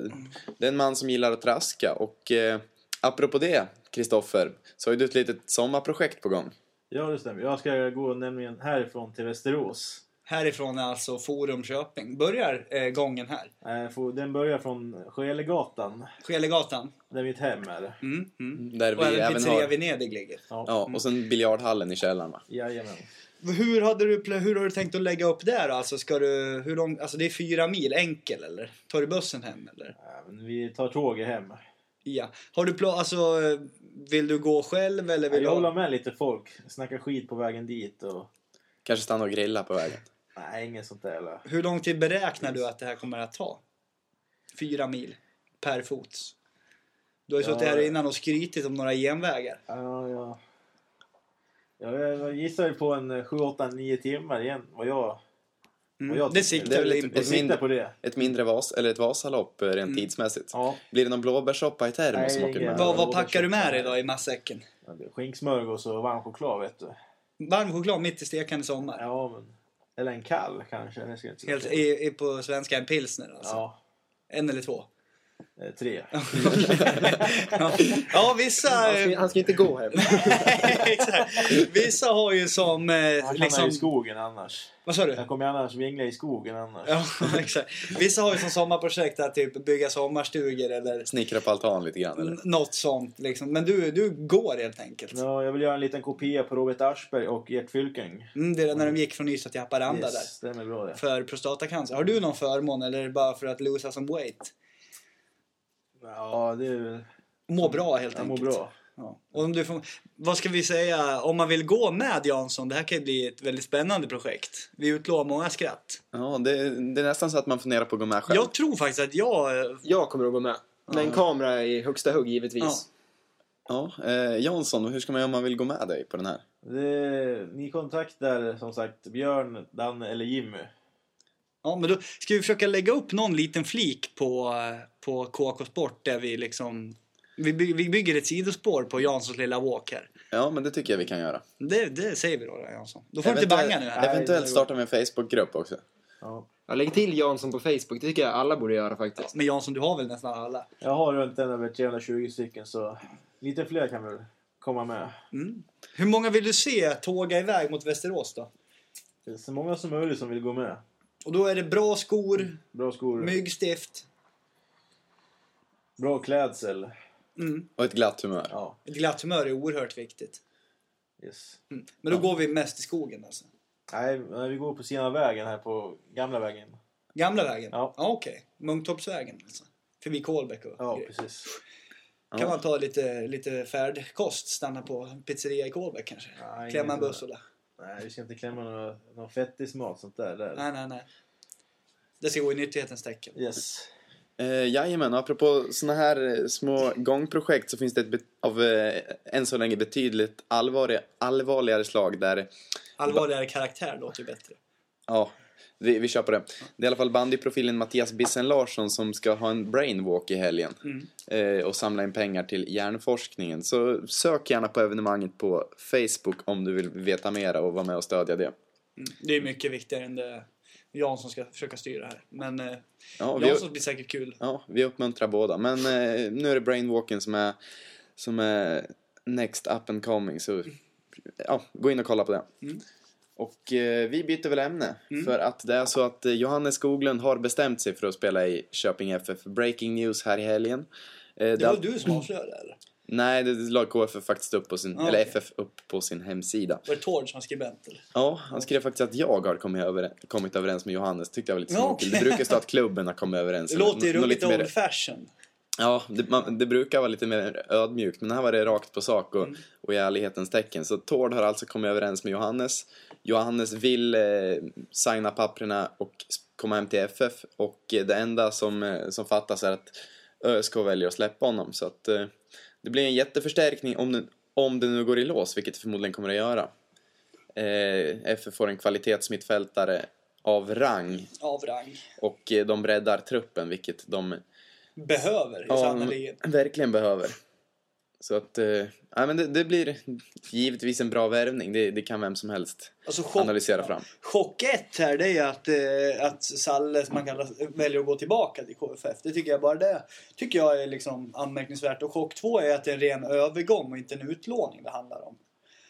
det är en man som gillar att traska och eh, apropå det, Kristoffer, så har ju du ett litet sommarprojekt på gång. Ja, det stämmer. Jag ska gå nämligen härifrån till Västerås. Härifrån är alltså Forum Köping. Börjar eh, gången här? Eh, Den börjar från Skelegatan, Skelegatan. där mitt hem är. Mm, mm. Där Och vi även även Pizzeria har... Venedig ligger. Ja, och sen biljardhallen i källaren va? Jajamän. Hur, hade du, hur har du tänkt att lägga upp det då? Alltså, ska du, hur lång, alltså det är fyra mil enkel eller? Tar du bussen hem eller? Ja, men vi tar tåget hem. Ja. Har du pla- alltså, vill du gå själv eller vill Jag du... håller med lite folk. Snacka skit på vägen dit och... Kanske stanna och grilla på vägen. Nej, inget sånt där. Eller. Hur lång tid beräknar du att det här kommer att ta? Fyra mil per fots. Du har ju Ja. suttit här innan och skrytit om några genvägar. Ja, ja. Ja, jag gissar ju på en 7, 8, 9 timmar igen. Vad jag jag Det siktar väl in på ett mindre- på det. Ett mindre vas, eller ett Vasalopp eh, rent tidsmässigt. Ja. Blir det någon blåbärssoppa i termos som åker med? Vad, vad packar du med dig då i matsäcken? Ja, Skinksmörgås och varm choklad vet du. Varm choklad mitt i stekande sommar. Ja, men... Eller en kall kanske. Det ska jag inte Helt, i, i på svenska en pilsner alltså. Ja, En eller två. Eh, tre. <laughs> ja. vissa... Han ska, han ska inte gå hem. <laughs> Exakt. Vissa har ju som... Eh, Han liksom, i skogen annars. vad sa du? Jag kommer annars vingla i skogen annars. Ja, <laughs> exakt. Vissa har ju som sommarprojekt att typ bygga sommarstugor eller Snickra på altan lite grann eller? något sånt. Liksom. Men du, du går helt enkelt. Ja, jag vill göra en liten kopia på Robert Aschberg och Gert Fylking. Mm, det är när de gick från Ystad till Haparanda Yes, stämmer bra där. det. För prostatacancer. Har du någon förmån eller är det bara för att losa some weight? Ja, det är. Må bra helt enkelt. bra. Ja. Och om du får, vad ska vi säga, om man vill gå med Jansson, det här kan ju bli ett väldigt spännande projekt. Vi utlovar många skratt. Ja, det, det är nästan så att man funderar på att gå med själv. Jag tror faktiskt att jag... eh, Jag kommer att gå med. Med en kamera i högsta hugg givetvis. Ja. Ja, eh, Jansson, hur ska man göra om man vill gå med dig på den här? Det, ni kontaktar som sagt Björn, Danne eller Jimmy. Ja, men då ska vi försöka lägga upp någon liten flik på, på KK Sport där vi liksom... Vi, by, vi bygger ett sidospår på Janssons lilla walk här. Ja, men det tycker jag vi kan göra. Det, det säger vi då, Jansson. Då får du inte banga nu här. Eventuellt startar vi en Facebookgrupp också. Ja. Jag lägger till Jansson på Facebook. Det tycker jag alla borde göra faktiskt. Men Jansson, du har väl nästan alla? Jag har runt en över 320 stycken så lite fler kan väl komma med. Hur många vill du se tåga iväg mot Västerås då? Det är så många som möjligt som vill gå med. Och då är det bra skor, Bra skor, myggstift, bra klädsel. mm. Och ett glatt humör. Ja, ett glatt humör är oerhört viktigt. yes. Mm. Men då går vi mest i skogen alltså. Nej, vi går på sidan av vägen här på gamla vägen. Gamla vägen? Ja. okej. Munktorpsvägen alltså. Förbi Kolbäck och Ja, grejer. precis. Kan man ta lite, lite färdkost, stanna på en pizzeria i Kolbäck kanske? Nej, Klämma en buss och där. Nej, vi ska inte klämma någon, någon fettismat sånt där. där. Nej, nej, nej. Det ska gå i nyttighetens tecken. Yes. Eh, jajamän, och apropå såna här eh, små gångprojekt så finns det ett av eh, än så länge betydligt allvarliga, allvarligare slag där Allvarligare karaktär låter ju bättre. Ja, vi, vi kör på det. Det är i alla fall bandyprofilen Mattias Bissen Larsson som ska ha en brainwalk i helgen. Eh, och samla in pengar till hjärnforskningen. Så sök gärna på evenemanget på Facebook om du vill veta mera och vara med och stödja det. Det är mycket viktigare än det Jansson ska försöka styra här. Men eh, Ja, vi, Jansson blir säkert kul. ja, vi uppmuntrar båda. Men eh, nu är det brainwalken som är, som är next up and coming. Så ja, gå in och kolla på det. Och eh, vi byter väl ämne. För att det är så att eh, Johannes Skoglund har bestämt sig för att spela i Köping FF. Breaking news här i helgen. Eh, Det det- var du som avslöjade det, eller? Nej, det la KFF faktiskt upp på sin, Ja, eller okej. FF upp på sin hemsida. Var det Tord som skribent, eller? Ja, han skrev faktiskt att jag har kommit, över, kommit överens med Johannes. Tyckte jag var lite småkul. okej. Det brukar stå att klubben har kommit överens. <laughs> Det låter ju ruggigt lite mer- old fashion. Ja, det, man, det brukar vara lite mer ödmjukt, men här var det rakt på sak och, och i ärlighetens tecken. Så Tord har alltså kommit överens med Johannes. Johannes vill eh, signa papperna och komma hem till FF och eh, det enda som, eh, som fattas är att ÖSK väljer att släppa honom. Så att eh, det blir en jätteförstärkning om det, om det nu går i lås, vilket det förmodligen kommer att göra. Eh, FF får en kvalitetsmittfältare av rang Av rang. och eh, de breddar truppen, vilket de Behöver, ja, sannerligen. verkligen behöver. Så att, eh, ja, men det, det blir givetvis en bra värvning. Det, det kan vem som helst Alltså, chock- analysera fram. Chock ett här, det är att, eh, att Salle, som man kallar, väljer att gå tillbaka till KFF. Det tycker jag bara det tycker jag är liksom anmärkningsvärt. Och chock två är att det är en ren övergång och inte en utlåning det handlar om.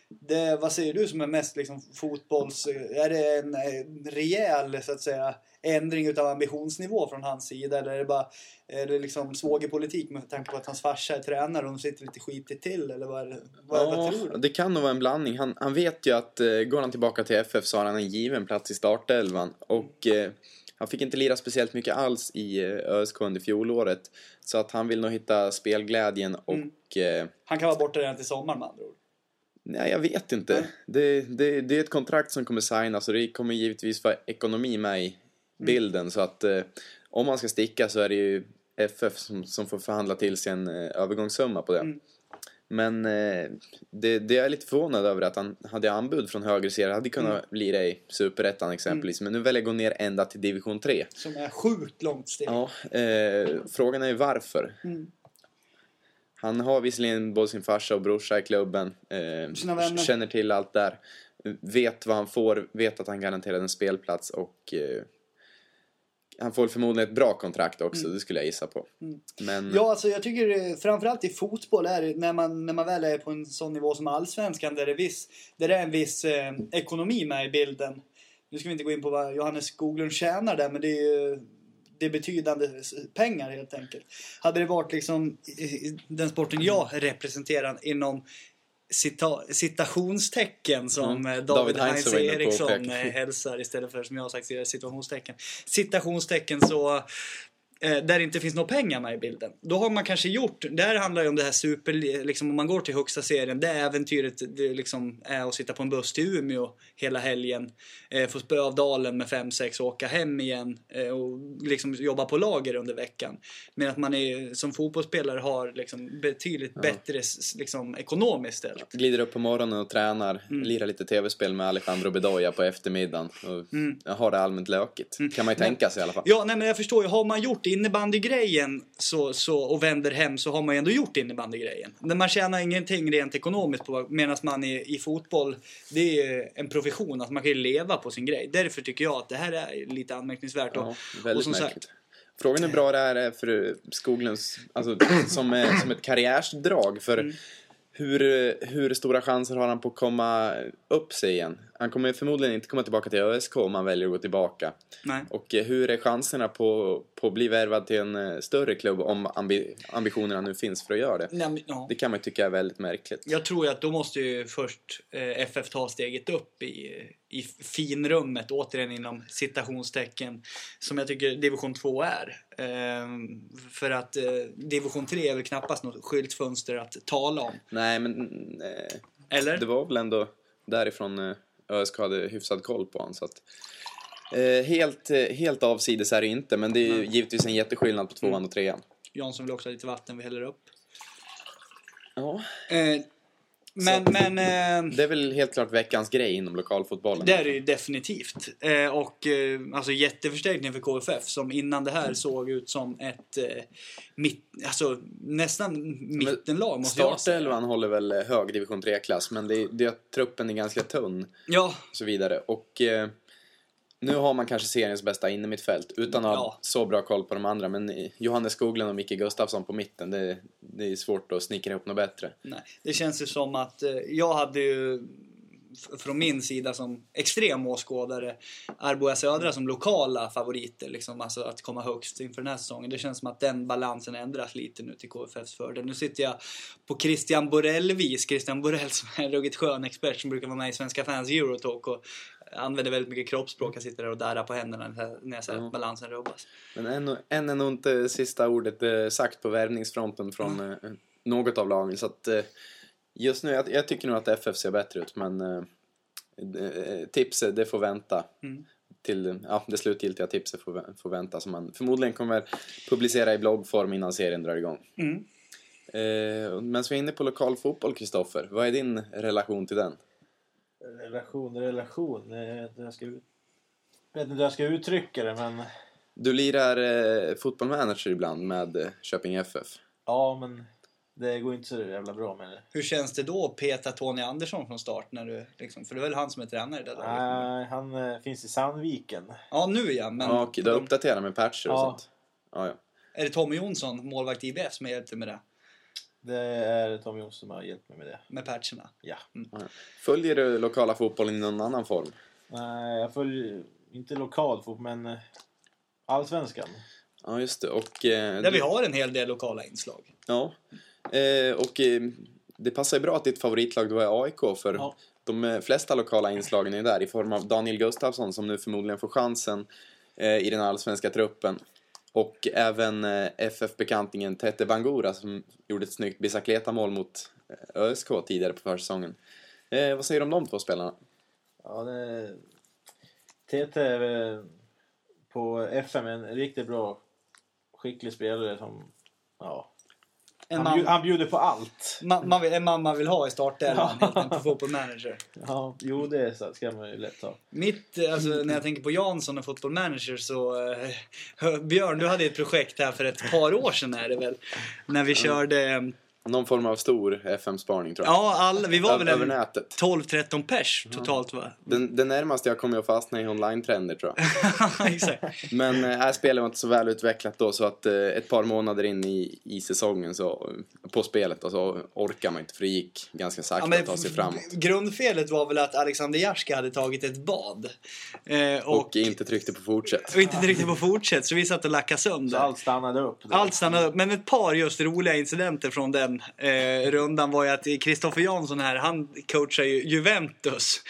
Det, vad säger du som är mest liksom fotbolls... Är det en eh, rejäl så att säga ändring utav ambitionsnivå från hans sida eller är det bara är det liksom svågerpolitik med tanke på att hans farsa är tränare och de sitter lite skitigt till eller vad, är det, vad, vad tror Ja, du? det kan nog vara en blandning. Han, han vet ju att eh, går han tillbaka till FF så har han en given plats i startelvan. Och eh, han fick inte lira speciellt mycket alls i eh, ÖSK under fjolåret. Så att han vill nog hitta spelglädjen och... Eh, Han kan vara borta redan till sommaren med andra ord. Nej, jag vet inte. Det, det, det är ett kontrakt som kommer signas och det kommer givetvis vara ekonomi med i bilden. Så att eh, om man ska sticka så är det ju FF som, som får förhandla till sig en eh, övergångssumma på det. Men eh, det, det är lite förvånad över att han hade anbud från högre serier. hade kunnat lira i Superettan exempelvis. Men nu väljer jag gå ner ända till division 3. Som är sjukt långt steg. Ja, eh, frågan är ju varför. Mm. Han har visserligen både sin farsa och brorsa i klubben. Eh, känner till allt där. Vet vad han får, vet att han garanterar en spelplats och eh, han får förmodligen ett bra kontrakt också, det skulle jag gissa på. Men Mm. Ja, alltså jag tycker eh, framförallt i fotboll är det, när man, när man väl är på en sån nivå som allsvenskan där det, viss, där det är en viss eh, ekonomi med i bilden. Nu ska vi inte gå in på vad Johannes Skoglund tjänar där, men det är ju det är betydande pengar helt enkelt. Hade det varit liksom den sporten jag representerar inom cita, citationstecken som Mm. eh, David, Heinz Eriksson eh, hälsar istället för som jag har sagt situationstecken. Citationstecken så där det inte finns några pengar med i bilden. Då har man kanske gjort, där handlar det om det här super, liksom om man går till högsta serien, det äventyret det liksom är att sitta på en buss till Umeå hela helgen, eh, få spö av dalen med 5-6 och åka hem igen eh, och liksom jobba på lager under veckan. Men att man är, som fotbollsspelare har liksom betydligt bättre s- liksom, ekonomiskt ställt. glider upp på morgonen och tränar, Mm. lirar lite tv-spel med Alejandro Bedoya på eftermiddagen och har det allmänt lökigt. Kan man ju tänka sig i alla fall. Mm. Ja, nej, men jag förstår ju. Har man gjort innebandygrejen så, så, och vänder hem så har man ju ändå gjort innebandygrejen. Men man tjänar ingenting rent ekonomiskt på medan man i, i fotboll, det är en profession. Att man kan ju leva på sin grej. Därför tycker jag att det här är lite anmärkningsvärt. Ja, och, väldigt och som märkligt. sagt, Frågan är hur bra det här är för Skoglunds, alltså som, som ett karriärsdrag. För Mm. hur, hur stora chanser har han på att komma upp sig igen? Han kommer förmodligen inte komma tillbaka till ÖSK om han väljer att gå tillbaka. nej. Och eh, hur är chanserna på, på att bli värvad till en eh, större klubb om ambi, ambitionerna nu finns för att göra det? Nej, men, ja. Det kan man ju tycka är väldigt märkligt. Jag tror ju att då måste ju först eh, FF ta steget upp i, i finrummet, återigen inom citationstecken, som jag tycker division 2 är. Ehm, för att eh, division 3 är väl knappast något skyltfönster att tala om. Nej, men eh, Eller? det var väl ändå därifrån eh, ÖSK hade hyfsad koll på honom. Så att, eh, helt, eh, helt avsides är det inte, men det är ju givetvis en jätteskillnad på tvåan och trean. Jansson vill också ha lite vatten vi häller upp. Ja. Eh, men, men eh, Det är väl helt klart veckans grej inom lokalfotbollen. det är det ju definitivt. Eh, och eh, alltså jätteförstärkning för KFF som innan det här såg ut som ett mitt, alltså nästan mittenlag måste jag säga. Startelvan håller väl hög division 3-klass, men det, det, truppen är ganska tunn Ja, och så vidare. Och nu har man kanske seriens bästa innermittfält utan att ha Ja. så bra koll på de andra. Men Johannes Skoglund och Micke Gustafsson på mitten, det, det är svårt att snickra ihop något bättre. Nej, det känns ju som att eh, jag hade ju från min sida som extrem åskådare Arboga Södra som lokala favoriter. Liksom, alltså att komma högst inför den här säsongen. Det känns som att den balansen ändras lite nu till KFFs fördel. Nu sitter jag på Christian Borell-vis. Christian Borell som är en ruggigt skön expert som brukar vara med i Svenska fans Eurotalk och använder väldigt mycket kroppsspråk. Jag sitter där och darrar på händerna när- jag säger att balansen rubbas. Men än, är nog inte sista ordet eh, sagt på värvningsfronten från eh, något av lagen. Så att, eh, just nu, jag, jag tycker nog att FF ser bättre ut, men tipset, det får vänta. Mm. Till, ja, det slutgiltiga tipset får, får vänta som man förmodligen kommer publicera i bloggform innan serien drar igång. Mm. Eh, men så är vi inne på lokal fotboll, Kristoffer. Vad är din relation till den? Relation, relation. eh, Jag ska, ut- vet inte hur jag ska uttrycka det men... Du lirar eh, fotbollmanager ibland med eh, Köping FF. Ja men det går inte så jävla bra med det. Hur känns det då att peta Tony Andersson från start? När du, liksom, för det är väl han som är tränare i det laget? Nej, han eh, finns i Sandviken. Ja, nu ja. Men Ja, okej, du har uppdaterat med patcher och Ja. sånt? Ja, ja. är det Tommy Jonsson, målvakt i IBF, som hjälpte med det? Det är Tom Jonsson som har hjälpt mig med det. Med patcherna? Ja. Följer du lokala fotbollen i någon annan form? Nej, jag följer inte lokal fotboll men eh, allsvenskan. Ja, just det. Och, eh, Där du- vi har en hel del lokala inslag. Ja. Eh, och eh, det passar ju bra att ditt favoritlag då är AIK för Ja. de eh, flesta lokala inslagen är där i form av Daniel Gustafsson som nu förmodligen får chansen eh, i den allsvenska truppen. Och även eh, FF-bekantingen Tete Bangura som gjorde ett snyggt bicicleta-mål mot eh, ÖSK tidigare på försäsongen. Eh, vad säger du om de två spelarna? Ja, det... Tete är på FM en riktigt bra, skicklig spelare som... Ja. En Han, bjud, han bjuder på allt. ma, man vill, en man vill ha i startelvan helt på Football Manager. <laughs> Ja, jo det är så, ska man ju lätt ta. Mitt, eh, alltså, när jag tänker på Jansson och Football Manager så... eh, <laughs> Björn, du hade ett projekt här för ett par år sedan är det väl? När vi körde... Någon form av stor FM-spaning tror jag. Ja, alla, vi var väl över nätet. 12-13 pers totalt va? Den, den närmaste jag kommer att fastna i online-trender tror jag. <laughs> Exakt. Men äh, här spelet var inte så väl utvecklat då så att eh, ett par månader in i, i säsongen så, på spelet då, så orkar man inte för det gick ganska sakta Ja, men att ta sig framåt. Grundfelet var väl att Alexander Jarska hade tagit ett bad. Eh, och, Och inte tryckte på fortsätt. och inte riktigt på fortsätt, så vi satt och lackade Så sönder. allt stannade upp. där. Allt stannade upp. Men ett par just roliga incidenter från den eh, rundan var ju att Kristoffer Jansson här, han coachar ju Juventus.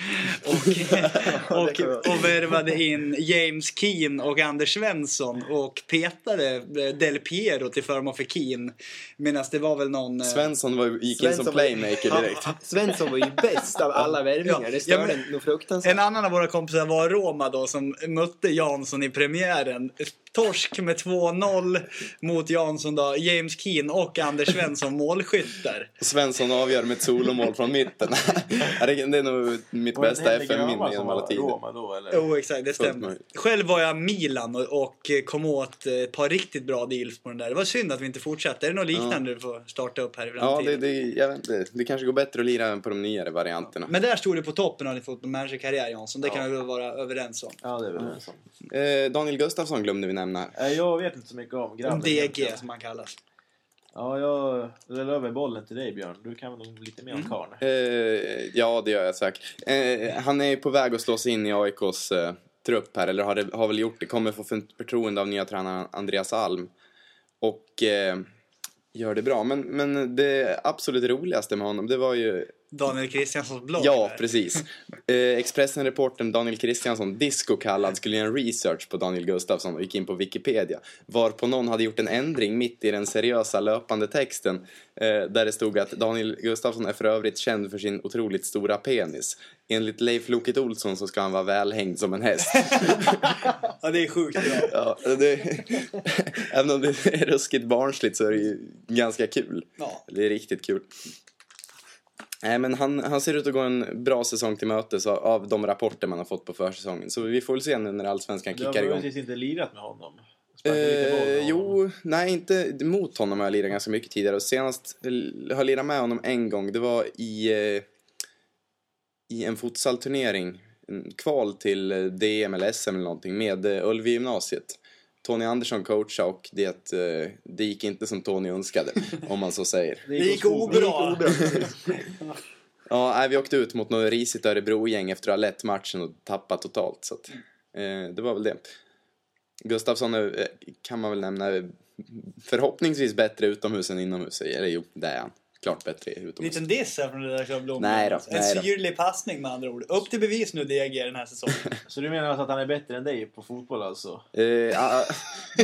<laughs> Och, och, och värvade in James Keen och Anders Svensson och petade eh, Del Piero till förmån för Keen. Medan det var väl någon... eh, Svensson var, gick in som Svensson playmaker direkt. <laughs> Svensson var ju bäst av alla värvningar. Ja, Det störde ja, nog fruktansvärt. En annan av våra kompisar var Roma då som mötte Jansson i premiären. Torsk med 2-0 mot Jansson då. James Keen och Anders Svensson målskyttar. Svensson avgör med ett solomål från mitten. <laughs> Ja, det det är nog mitt bästa FM-minne genom alla tider. Roma då eller? Jo, exakt, det stämmer. Själv var jag Milan och, och kom åt ett par riktigt bra deals på den där. Det var synd att vi inte fortsatte. Är det något liknande du får starta upp här i Ja, framtiden? det, det, jag vet inte. det kanske går bättre att lira på de nyare varianterna. Men där stod du på toppen av din fotboll manager-karriär Jansson. Det kan vi väl vara överens om. Ja, det är väl en sån. Eh, Daniel Gustafsson glömde vi nämna Eh, Jag vet inte så mycket om grabben. DG som han kallas. Ja, jag lämnar över bollen till dig Björn. Du kan väl nog lite mer om Mm. karln. Eh, ja, det gör jag säkert. Eh, han är på väg att slå sig in i AIKs eh, trupp här, eller har, det, har väl gjort det. Kommer få för- förtroende av nya tränaren Andreas Alm. Och eh, gör det bra. Men, men det absolut roligaste med honom, det var ju... Daniel Kristianssons blogg. Ja, där. precis. <laughs> Eh, Expressen-reportern Daniel Kristiansson, disco kallad, skulle göra en research på Daniel Gustafsson och gick in på Wikipedia. Varpå någon hade gjort en ändring mitt i den seriösa löpande texten eh, där det stod att Daniel Gustafsson är för övrigt känd för sin otroligt stora penis. Enligt Leif Loket Olsson så ska han vara välhängd som en häst. <laughs> Ja, det är sjukt bra. Ja, det, <laughs> även om det är ruskigt barnsligt så är det ju ganska kul. Ja. Det är riktigt kul. Nej, men han, han ser ut att gå en bra säsong till mötes av, av de rapporter man har fått på försäsongen. Så vi får väl se nu när Allsvenskan Du har kickar igång. precis inte lirat med honom. Eh, jo, nej inte mot honom har jag lirat ganska mycket tidigare. Och senast jag har lirat med honom en gång, det var i, eh, i en futsalturnering. En kval till eh, DM eller SM eller någonting med eh, Ullevi gymnasiet. Tony Andersson coachade och det, eh, det gick inte som Tony önskade, <laughs> om man så säger. Det gick obra. Ja, nej, vi åkte ut mot något risigt Örebro-gäng efter att ha lett matchen och tappat totalt. Så att, eh, det var väl det. Gustafsson är, eh, kan man väl nämna är förhoppningsvis bättre utomhus än inomhus. Eller jo, det är han. Klart bättre utomhus. Liten diss här från det där. Nej då, En nej då. syrlig passning med andra ord. Upp till bevis nu DG den här säsongen. <laughs> Så du menar alltså att han är bättre än dig på fotboll alltså? Eh, ah,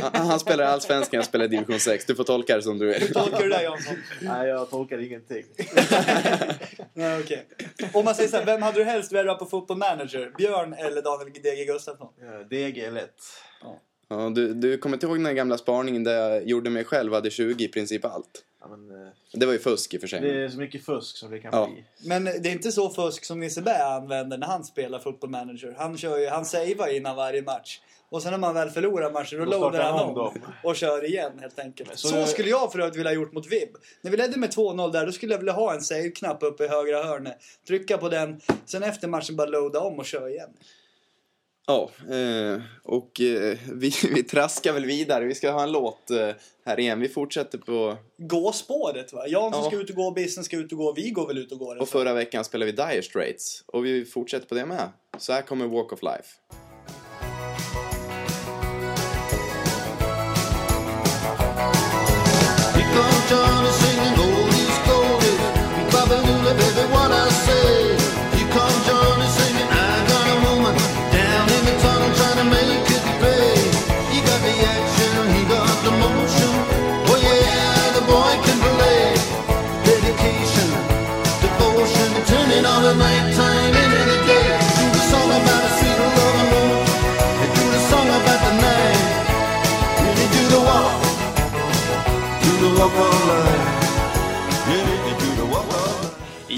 ah, han spelar Allsvenskan, jag spelar division 6. Du får tolka det som du vill. Tolkar du det Jansson? Nej, jag tolkar ingenting. <laughs> Nej, okej. Om man säger så här, vem hade du helst värvat på Football Manager? Björn eller Daniel DG Gustafsson? Ja, DG är lätt. Ja, du, du kommer inte ihåg den här gamla spaningen där jag gjorde mig själv hade 20 i princip allt? Ja, men, eh, Det var ju fusk i och för sig. det är så mycket fusk som det kan Ja. bli. Men det är inte så fusk som Nisse Bä använder när han spelar Football Manager. Han, kör ju, han savear innan varje match. Och sen när man väl förlorar matchen då Då loadar han om om dem. och kör igen helt enkelt. Så, så- skulle jag för övrigt vilja ha gjort mot Vib. När vi ledde med 2-0 där då skulle jag vilja ha en save-knapp uppe i högra hörnet. Trycka på den, sen efter matchen bara loada om och köra igen. Ja, eh, och eh, vi, vi traskar väl vidare. Vi ska ha en låt eh, här igen. Vi fortsätter på... Gå spåret va? Jansson Ja. ska ut och gå, Bissen ska ut och gå, vi går väl ut och går. Och förra veckan spelade vi Dire Straits. Och vi fortsätter på det med. Så här kommer Walk of Life.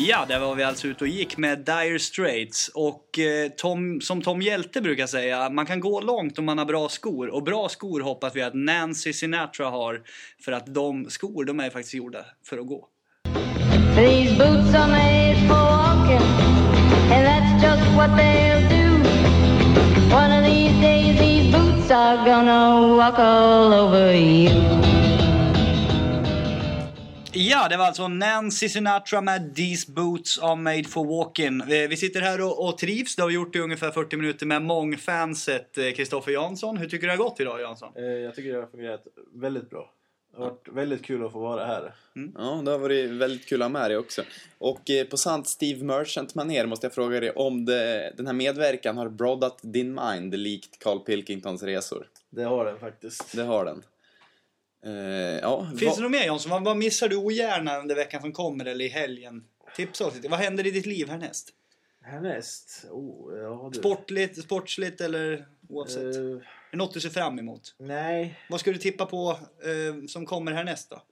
Ja, där var vi alltså ute och gick med Dire Straits. Och eh, Tom, som Tom Hjälte brukar säga, man kan gå långt om man har bra skor. Och bra skor hoppas vi att Nancy Sinatra har. För att de skor, de är faktiskt gjorda för att gå. These boots are made for walking, and that's just what they'll do. One of these days, these boots are gonna walk all over you. Ja, det var alltså Nancy Sinatra med These Boots Are Made For Walking. Vi sitter här och, och trivs. Det har vi gjort i ungefär 40 minuter med mångfanset eh, Kristoffer Jansson. Hur tycker du det har gått idag Jansson? Eh, Jag tycker det har fungerat väldigt bra. Det har varit väldigt kul att få vara här. Ja, det har varit väldigt kul att ha med dig också. Och eh, på sant Steve Merchant-manér måste jag fråga dig om det, den här medverkan har broddat din mind likt Carl Pilkingtons resor. Det har den faktiskt. Det har den. Eh, ja, Finns det något mer Jansson? Vad, vad missar du ogärna under veckan som kommer eller i helgen? Tipsa oss lite. Vad händer i ditt liv härnäst? Härnäst? Oh, ja, du. Sportligt, sportsligt eller oavsett? Eh, Är det något du ser fram emot? nej, Vad ska du tippa på eh, som kommer härnäst då?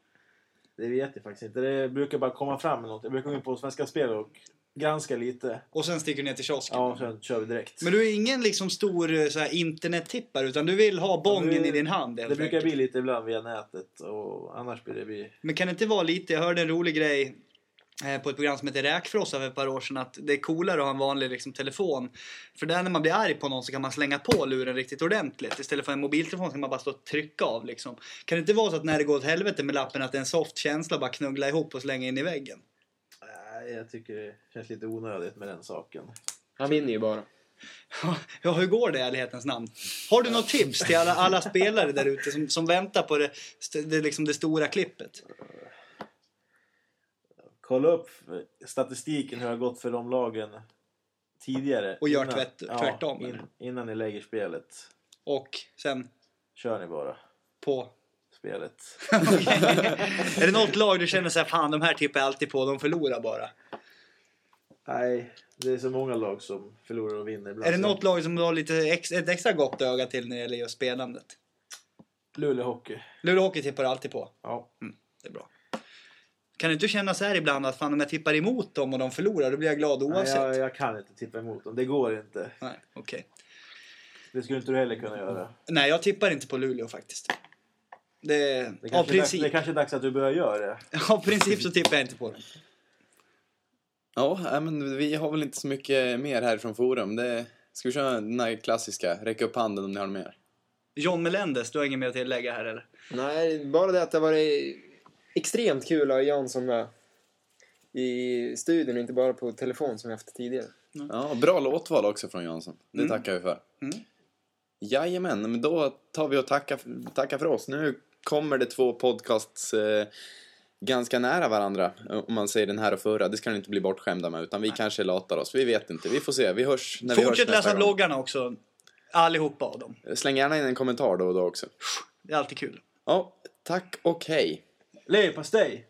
det vet jag faktiskt inte. Det brukar bara komma fram med något. Jag brukar gå in på Svenska Spel och granska lite. Och sen sticker du ner till kiosken? Ja, sen kör vi direkt. Men du är ingen liksom stor eh, så här, internettippare utan du vill ha bongen Ja, det- i din hand Det brukar bli lite ibland via nätet och annars blir det bli... Men kan det inte vara lite, jag hörde en rolig grej eh, på ett program som heter Räkfrossa för ett par år sedan att det är coolare att ha en vanlig liksom, telefon. För där när man blir arg på någon så kan man slänga på luren riktigt ordentligt. Istället för en mobiltelefon så kan man bara stå och trycka av liksom. Kan det inte vara så att när det går åt helvete med lappen att det är en soft känsla bara knuggla ihop och slänga in i väggen? Jag tycker det känns lite onödigt med den saken. Han vinner ju bara. Ja, hur går det i ärlighetens namn? Har du något tips till alla, alla spelare där ute som, som väntar på det, det, liksom det stora klippet? Kolla upp statistiken hur det har gått för de lagen tidigare. Och gör Innan- tvärt- tvärtom, in, eller? innan ni lägger spelet. Och sen Kör ni bara på spelet. är det något lag du känner så här, fan de här tippar jag alltid på, de förlorar bara? Nej, det är så många lag som förlorar och vinner. ibland. Är det något lag som du har lite ex, ett extra gott öga till när det gäller just spelandet? Luleå Hockey. Luleå Hockey tippar du alltid på. Ja. Det är bra. Kan du inte känna så här ibland att fan om jag tippar emot dem och de förlorar då blir jag glad Nej, oavsett? jag, jag kan inte tippa emot dem. Det går inte. Nej, okej. Det skulle inte du heller kunna göra. Nej, jag tippar inte på Luleå faktiskt. Det, Det av, kanske, är dags, princip, det kanske är dags att du börjar göra det. <laughs> av princip så tippar jag inte på dem. Ja, men vi har väl inte så mycket mer här från forum. Det, ska vi köra den här klassiska, räcka upp handen om ni har något mer? John Melendez, du har inget mer att tillägga här eller? Nej, bara det att det har varit extremt kul att ha Jansson med i studion och inte bara på telefon som vi haft tidigare. Ja, bra låtval också från Jansson. Det Mm. tackar vi för. Mm. Jajamän, men då tar vi och tackar, tackar för oss. Nu kommer det två podcasts eh, ganska nära varandra, om man säger den här och förra. Det ska ni inte bli bortskämda med, utan vi kanske latar oss. Vi vet inte, vi får se. Vi hörs när vi hörs Fortsätt nästa läsa gång. bloggarna också. Allihopa av dem. Släng gärna in en kommentar då och då också. Det är alltid kul. Ja, tack och hej. Leverpastej!